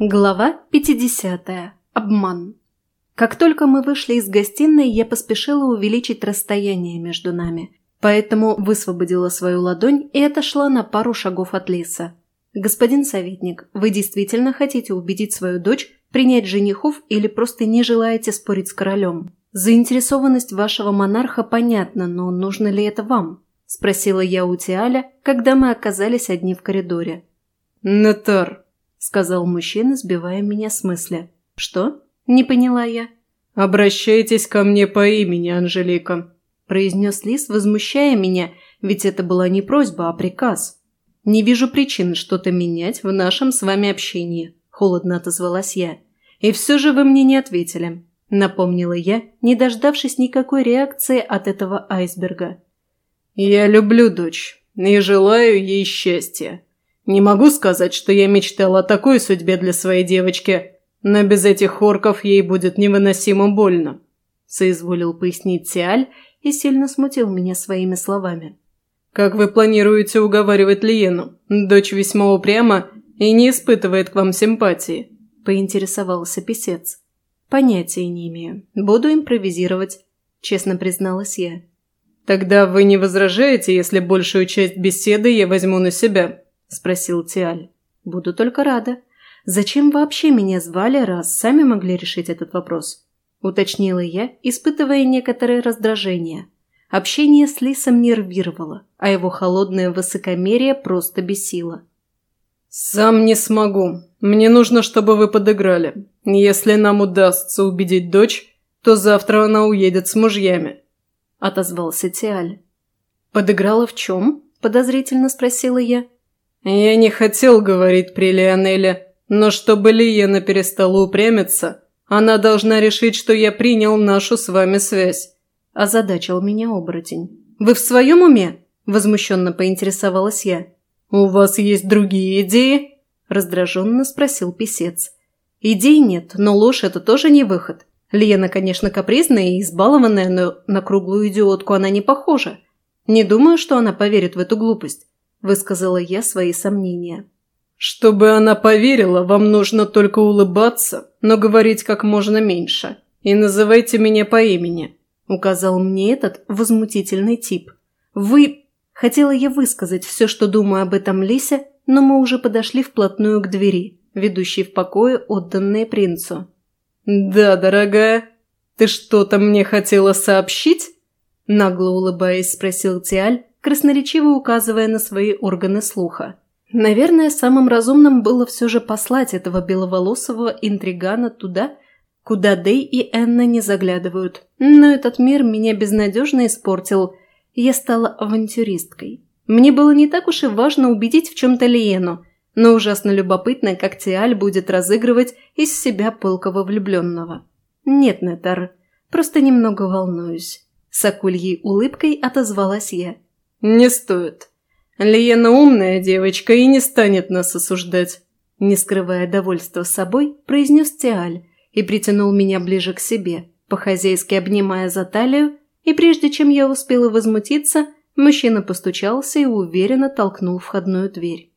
Глава 50. Обман. Как только мы вышли из гостиной, я поспешила увеличить расстояние между нами, поэтому высвободила свою ладонь и отошла на пару шагов от леса. «Господин советник, вы действительно хотите убедить свою дочь принять женихов или просто не желаете спорить с королем? Заинтересованность вашего монарха понятна, но нужно ли это вам?» – спросила я у Тиаля, когда мы оказались одни в коридоре. «Натар», – сказал мужчина, сбивая меня с мысли. «Что?» – не поняла я. «Обращайтесь ко мне по имени, Анжелика», – произнес Лис, возмущая меня, ведь это была не просьба, а приказ. «Не вижу причин что-то менять в нашем с вами общении», – холодно отозвалась я. «И все же вы мне не ответили», – напомнила я, не дождавшись никакой реакции от этого айсберга. «Я люблю дочь и желаю ей счастья», не могу сказать, что я мечтал о такой судьбе для своей девочки, но без этих орков ей будет невыносимо больно», – соизволил пояснить Тиаль и сильно смутил меня своими словами. «Как вы планируете уговаривать Лиену? Дочь весьма упряма и не испытывает к вам симпатии», – поинтересовался писец. «Понятия не имею. Буду импровизировать», – честно призналась я. «Тогда вы не возражаете, если большую часть беседы я возьму на себя?» – спросил Тиаль. «Буду только рада. Зачем вообще меня звали, раз сами могли решить этот вопрос?» – уточнила я, испытывая некоторое раздражение. Общение с Лисом нервировало, а его холодное высокомерие просто бесило. «Сам не смогу. Мне нужно, чтобы вы подыграли. Если нам удастся убедить дочь, то завтра она уедет с мужьями», – отозвался Тиаль. «Подыграла в чем?» – подозрительно спросила я. «Я не хотел говорить при Лионеле, но чтобы Лиена перестала упрямиться, она должна решить, что я принял нашу с вами связь», – озадачил меня оборотень. «Вы в своем уме?» – возмущенно поинтересовалась я. «У вас есть другие идеи?» – раздраженно спросил писец. «Идей нет, но ложь – это тоже не выход. Лена, конечно, капризная и избалованная, но на круглую идиотку она не похожа. Не думаю, что она поверит в эту глупость. – высказала я свои сомнения. «Чтобы она поверила, вам нужно только улыбаться, но говорить как можно меньше. И называйте меня по имени», – указал мне этот возмутительный тип. «Вы...» – хотела я высказать все, что думаю об этом Лисе, но мы уже подошли вплотную к двери, ведущей в покое, отданные принцу. «Да, дорогая, ты что-то мне хотела сообщить?» Нагло улыбаясь, спросил Тиаль, красноречиво указывая на свои органы слуха. Наверное, самым разумным было все же послать этого беловолосого интригана туда, куда Дэй и Энна не заглядывают. Но этот мир меня безнадежно испортил, я стала авантюристкой. Мне было не так уж и важно убедить в чем-то Лиену, но ужасно любопытно, как Тиаль будет разыгрывать из себя пылкого влюбленного. Нет, Нетар, просто немного волнуюсь. С акульей улыбкой отозвалась я. «Не стоит. Лиена умная девочка и не станет нас осуждать», не скрывая довольства собой, произнес Тиаль и притянул меня ближе к себе, по-хозяйски обнимая за талию, и прежде чем я успела возмутиться, мужчина постучался и уверенно толкнул входную дверь.